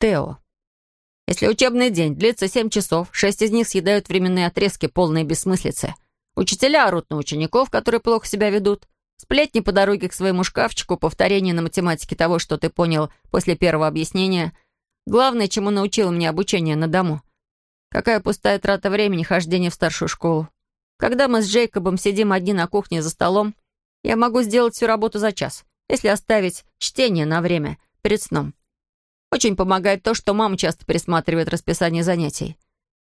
Тео. Если учебный день длится семь часов, шесть из них съедают временные отрезки, полные бессмыслицы. Учителя орут на учеников, которые плохо себя ведут. Сплетни по дороге к своему шкафчику, повторение на математике того, что ты понял после первого объяснения. Главное, чему научил меня обучение на дому. Какая пустая трата времени хождение в старшую школу. Когда мы с Джейкобом сидим одни на кухне за столом, я могу сделать всю работу за час, если оставить чтение на время перед сном. Очень помогает то, что мама часто пересматривает расписание занятий.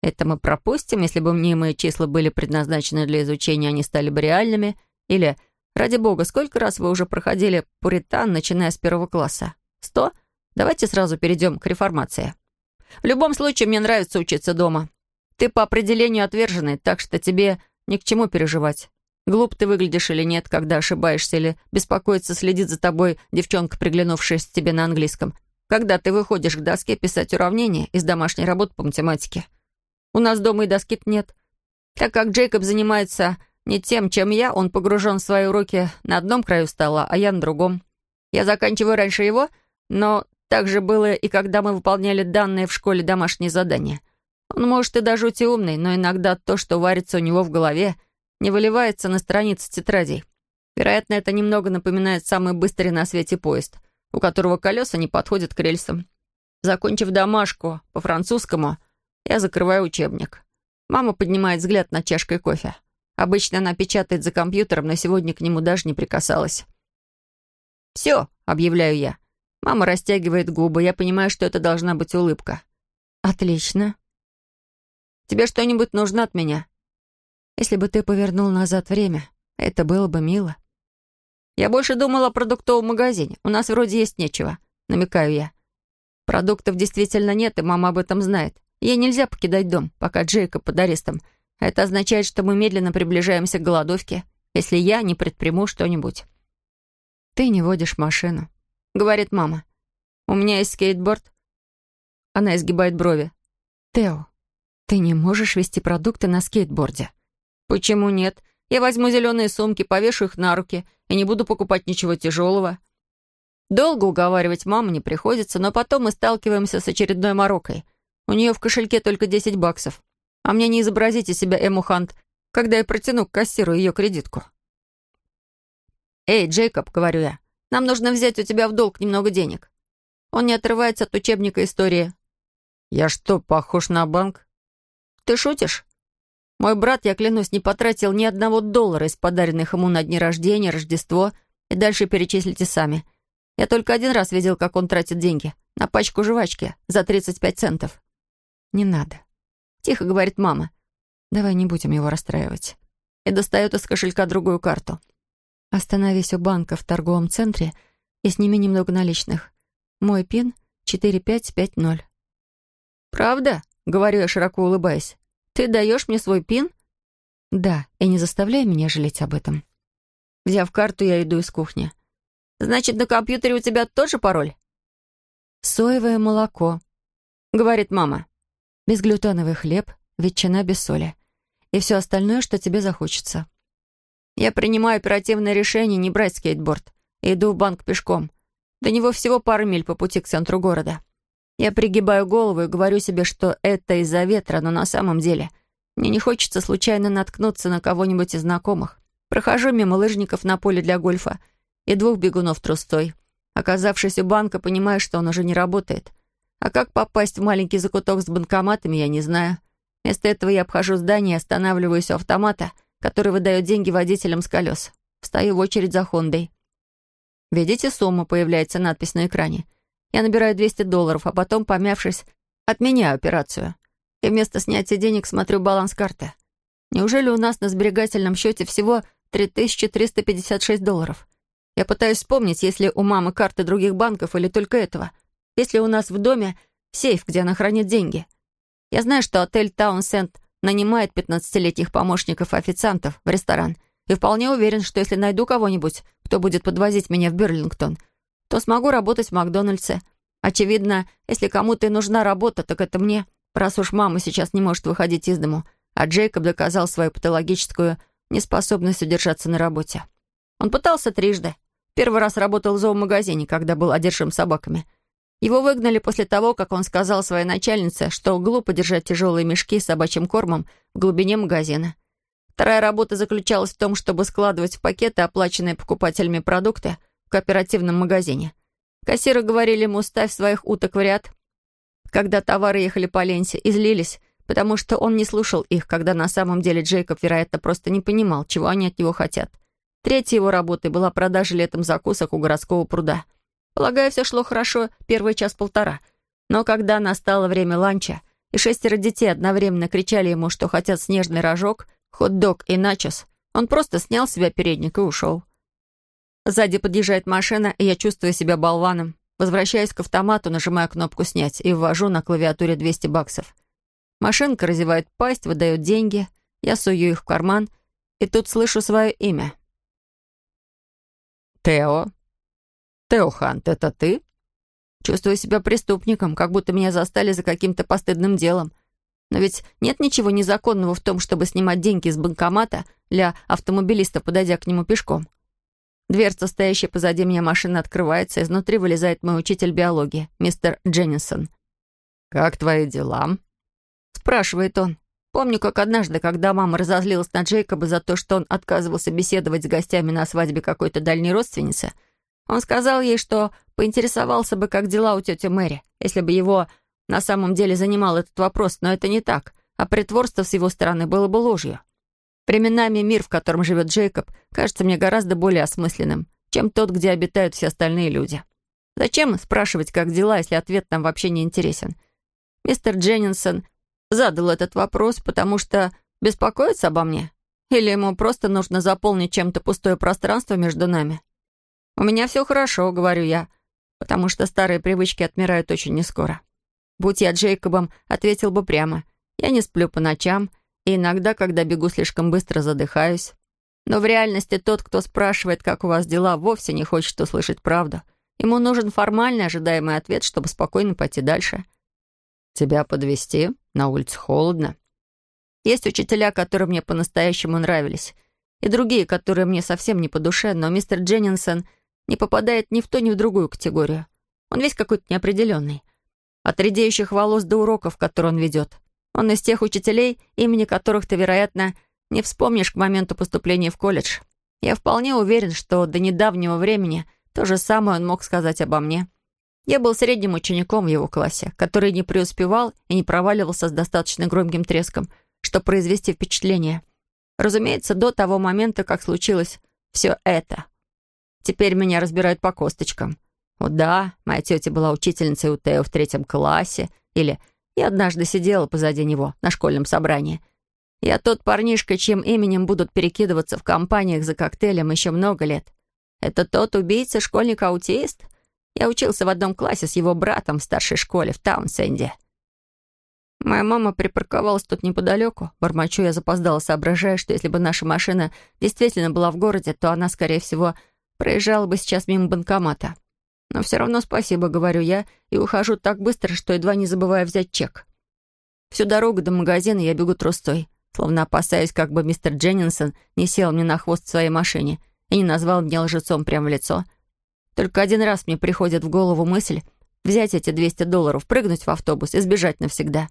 Это мы пропустим, если бы мнимые числа были предназначены для изучения, они стали бы реальными. Или, ради бога, сколько раз вы уже проходили пуритан, начиная с первого класса? Сто? Давайте сразу перейдем к реформации. В любом случае, мне нравится учиться дома. Ты по определению отверженный, так что тебе ни к чему переживать. Глуп ты выглядишь или нет, когда ошибаешься, или беспокоится, следит за тобой девчонка, приглянувшаяся тебе на английском — когда ты выходишь к доске писать уравнения из домашней работы по математике. У нас дома и доски нет. Так как Джейкоб занимается не тем, чем я, он погружен в свои уроки на одном краю стола, а я на другом. Я заканчиваю раньше его, но так же было и когда мы выполняли данные в школе домашние задания. Он, может, и даже жути умный, но иногда то, что варится у него в голове, не выливается на страницы тетрадей. Вероятно, это немного напоминает самый быстрый на свете поезд — у которого колеса не подходят к рельсам. Закончив домашку по-французскому, я закрываю учебник. Мама поднимает взгляд над чашкой кофе. Обычно она печатает за компьютером, но сегодня к нему даже не прикасалась. «Все», — объявляю я. Мама растягивает губы. Я понимаю, что это должна быть улыбка. «Отлично. Тебе что-нибудь нужно от меня?» «Если бы ты повернул назад время, это было бы мило». «Я больше думала о продуктовом магазине. У нас вроде есть нечего», — намекаю я. Продуктов действительно нет, и мама об этом знает. Ей нельзя покидать дом, пока Джейкоб под арестом. Это означает, что мы медленно приближаемся к голодовке, если я не предприму что-нибудь. «Ты не водишь машину», — говорит мама. «У меня есть скейтборд». Она изгибает брови. «Тео, ты не можешь вести продукты на скейтборде». «Почему нет? Я возьму зеленые сумки, повешу их на руки и не буду покупать ничего тяжелого. Долго уговаривать маму не приходится, но потом мы сталкиваемся с очередной морокой. У нее в кошельке только 10 баксов. А мне не изобразите себя Эму Хант, когда я протяну к кассиру ее кредитку. «Эй, Джейкоб», — говорю я, — «нам нужно взять у тебя в долг немного денег». Он не отрывается от учебника истории. «Я что, похож на банк?» «Ты шутишь?» Мой брат, я клянусь, не потратил ни одного доллара из подаренных ему на дни рождения, Рождество, и дальше перечислите сами. Я только один раз видел, как он тратит деньги. На пачку жвачки за 35 центов. «Не надо», — тихо говорит мама. «Давай не будем его расстраивать». И достает из кошелька другую карту. «Остановись у банка в торговом центре и сними немного наличных. Мой пин — 4550». «Правда?» — говорю я, широко улыбаясь. Ты даешь мне свой пин?» «Да, и не заставляй меня жалеть об этом». Взяв карту, я иду из кухни. «Значит, на компьютере у тебя тоже пароль?» «Соевое молоко», — говорит мама. «Безглютеновый хлеб, ветчина без соли. И все остальное, что тебе захочется». Я принимаю оперативное решение не брать скейтборд. Иду в банк пешком. До него всего пару миль по пути к центру города. Я пригибаю голову и говорю себе, что это из-за ветра, но на самом деле мне не хочется случайно наткнуться на кого-нибудь из знакомых. Прохожу мимо лыжников на поле для гольфа и двух бегунов трустой. Оказавшись у банка, понимаю, что он уже не работает. А как попасть в маленький закуток с банкоматами, я не знаю. Вместо этого я обхожу здание и останавливаюсь у автомата, который выдает деньги водителям с колес. Встаю в очередь за Хондой. «Видите сумму?» — появляется надпись на экране. Я набираю 200 долларов, а потом, помявшись, отменяю операцию. И вместо снятия денег смотрю баланс карты. Неужели у нас на сберегательном счете всего 3356 долларов? Я пытаюсь вспомнить, есть ли у мамы карты других банков или только этого. Есть ли у нас в доме сейф, где она хранит деньги. Я знаю, что отель «Таунсенд» нанимает 15-летних помощников официантов в ресторан, и вполне уверен, что если найду кого-нибудь, кто будет подвозить меня в Берлингтон — то смогу работать в Макдональдсе. Очевидно, если кому-то и нужна работа, так это мне, раз уж мама сейчас не может выходить из дому, а Джейкоб доказал свою патологическую неспособность удержаться на работе. Он пытался трижды. Первый раз работал в зоомагазине, когда был одержим собаками. Его выгнали после того, как он сказал своей начальнице, что глупо держать тяжелые мешки с собачьим кормом в глубине магазина. Вторая работа заключалась в том, чтобы складывать в пакеты оплаченные покупателями продукты в кооперативном магазине. Кассиры говорили ему «ставь своих уток в ряд». Когда товары ехали по ленте, излились, потому что он не слушал их, когда на самом деле Джейкоб, вероятно, просто не понимал, чего они от него хотят. Третьей его работой была продажа летом закусок у городского пруда. Полагаю, все шло хорошо первый час-полтора. Но когда настало время ланча, и шестеро детей одновременно кричали ему, что хотят снежный рожок, хот-дог и начос, он просто снял с себя передник и ушел. Сзади подъезжает машина, и я чувствую себя болваном. Возвращаюсь к автомату, нажимаю кнопку «Снять» и ввожу на клавиатуре 200 баксов. Машинка разевает пасть, выдает деньги. Я сую их в карман, и тут слышу свое имя. «Тео? Тео Хант, это ты?» Чувствую себя преступником, как будто меня застали за каким-то постыдным делом. Но ведь нет ничего незаконного в том, чтобы снимать деньги из банкомата для автомобилиста, подойдя к нему пешком. Дверца, стоящая позади меня машины, открывается, изнутри вылезает мой учитель биологии, мистер Дженнисон. «Как твои дела?» спрашивает он. Помню, как однажды, когда мама разозлилась на Джейкоба за то, что он отказывался беседовать с гостями на свадьбе какой-то дальней родственницы, он сказал ей, что поинтересовался бы, как дела у тети Мэри, если бы его на самом деле занимал этот вопрос, но это не так, а притворство с его стороны было бы ложью. Временами мир, в котором живет Джейкоб, кажется мне гораздо более осмысленным, чем тот, где обитают все остальные люди. Зачем спрашивать, как дела, если ответ нам вообще не интересен? Мистер Дженнинсон задал этот вопрос, потому что беспокоится обо мне? Или ему просто нужно заполнить чем-то пустое пространство между нами? «У меня все хорошо», — говорю я, потому что старые привычки отмирают очень нескоро. Будь я Джейкобом, ответил бы прямо. Я не сплю по ночам, и иногда, когда бегу слишком быстро, задыхаюсь. Но в реальности тот, кто спрашивает, как у вас дела, вовсе не хочет услышать правду. Ему нужен формальный ожидаемый ответ, чтобы спокойно пойти дальше. «Тебя подвести? На улице холодно». Есть учителя, которые мне по-настоящему нравились, и другие, которые мне совсем не по душе, но мистер Дженнинсон не попадает ни в ту, ни в другую категорию. Он весь какой-то неопределенный. От редеющих волос до уроков, которые он ведет. Он из тех учителей, имени которых ты, вероятно, не вспомнишь к моменту поступления в колледж. Я вполне уверен, что до недавнего времени то же самое он мог сказать обо мне. Я был средним учеником в его классе, который не преуспевал и не проваливался с достаточно громким треском, чтобы произвести впечатление. Разумеется, до того момента, как случилось все это. Теперь меня разбирают по косточкам. Вот да, моя тетя была учительницей у Тео в третьем классе, или я однажды сидела позади него на школьном собрании. Я тот парнишка, чьим именем будут перекидываться в компаниях за коктейлем еще много лет. Это тот убийца, школьник-аутист — я учился в одном классе с его братом в старшей школе в Таунсенде. Моя мама припарковалась тут неподалеку. Бормочу я запоздала, соображая, что если бы наша машина действительно была в городе, то она, скорее всего, проезжала бы сейчас мимо банкомата. Но все равно спасибо, говорю я, и ухожу так быстро, что едва не забываю взять чек. Всю дорогу до магазина я бегу трустой, словно опасаясь, как бы мистер Дженнинсон не сел мне на хвост в своей машине и не назвал меня лжецом прямо в лицо — только один раз мне приходит в голову мысль взять эти 200 долларов, прыгнуть в автобус и сбежать навсегда.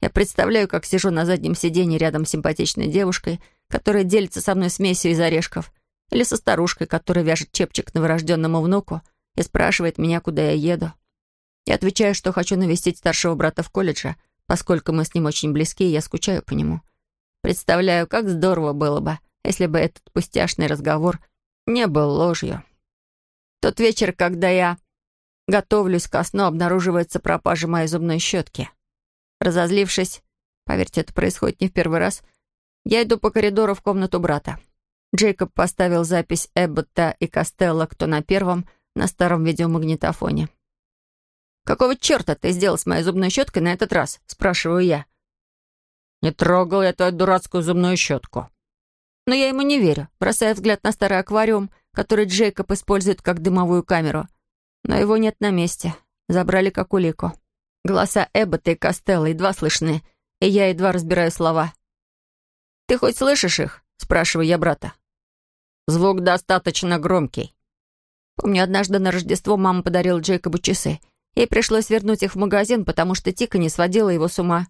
Я представляю, как сижу на заднем сиденье рядом с симпатичной девушкой, которая делится со мной смесью из орешков, или со старушкой, которая вяжет чепчик новорожденному внуку и спрашивает меня, куда я еду. Я отвечаю, что хочу навестить старшего брата в колледже, поскольку мы с ним очень близки, и я скучаю по нему. Представляю, как здорово было бы, если бы этот пустяшный разговор не был ложью. Тот вечер, когда я готовлюсь ко сну, обнаруживается пропажа моей зубной щетки. Разозлившись, поверьте, это происходит не в первый раз, я иду по коридору в комнату брата. Джейкоб поставил запись Эббота и Костелла «Кто на первом» на старом видеомагнитофоне. «Какого черта ты сделал с моей зубной щеткой на этот раз?» — спрашиваю я. «Не трогал я твою дурацкую зубную щетку». Но я ему не верю, бросая взгляд на старый аквариум, который Джейкоб использует как дымовую камеру. Но его нет на месте. Забрали как улику. Голоса Эббота и Костелла едва слышны, и я едва разбираю слова. «Ты хоть слышишь их?» — спрашиваю я брата. «Звук достаточно громкий». Помню, однажды на Рождество мама подарила Джейкобу часы, Ей пришлось вернуть их в магазин, потому что Тика не сводила его с ума.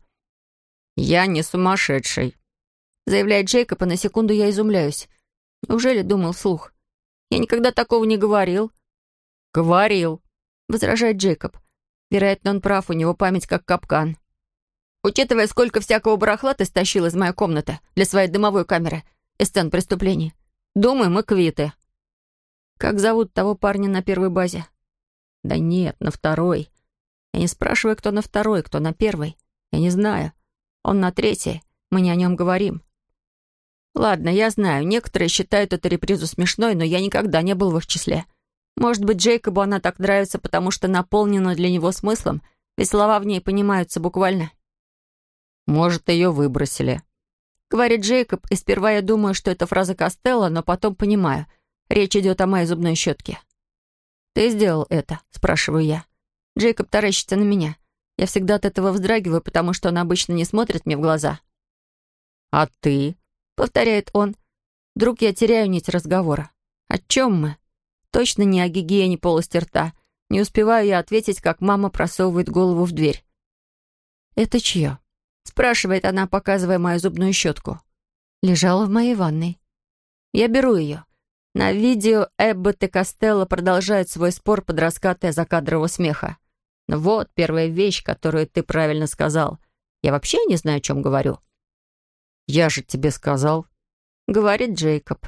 «Я не сумасшедший», — заявляет Джейкоб, и на секунду я изумляюсь. Неужели думал вслух? Я никогда такого не говорил. «Говорил», — возражает Джейкоб. Вероятно, он прав, у него память как капкан. Учитывая, сколько всякого барахла ты стащил из моей комнаты для своей дымовой камеры и сцен преступлений, думаю, мы квиты. Как зовут того парня на первой базе? Да нет, на второй. Я не спрашиваю, кто на второй, кто на первой. Я не знаю. Он на третьей. Мы не о нем говорим. Ладно, я знаю, некоторые считают эту репризу смешной, но я никогда не был в их числе. Может быть, Джейкобу она так нравится, потому что наполнена для него смыслом, ведь слова в ней понимаются буквально. Может, ее выбросили. Говорит Джейкоб, и сперва я думаю, что это фраза Костелла, но потом понимаю. Речь идет о моей зубной щетке. «Ты сделал это?» — спрашиваю я. Джейкоб таращится на меня. Я всегда от этого вздрагиваю, потому что он обычно не смотрит мне в глаза. «А ты?» — повторяет он. Вдруг я теряю нить разговора. О чем мы? Точно не о гигиене полости рта. Не успеваю я ответить, как мама просовывает голову в дверь. «Это чье?» — спрашивает она, показывая мою зубную щетку. Лежала в моей ванной. Я беру ее. На видео Эббот и Костелло продолжают свой спор под раскаты закадрового смеха. «Ну вот первая вещь, которую ты правильно сказал. Я вообще не знаю, о чем говорю». «Я же тебе сказал», — говорит Джейкоб.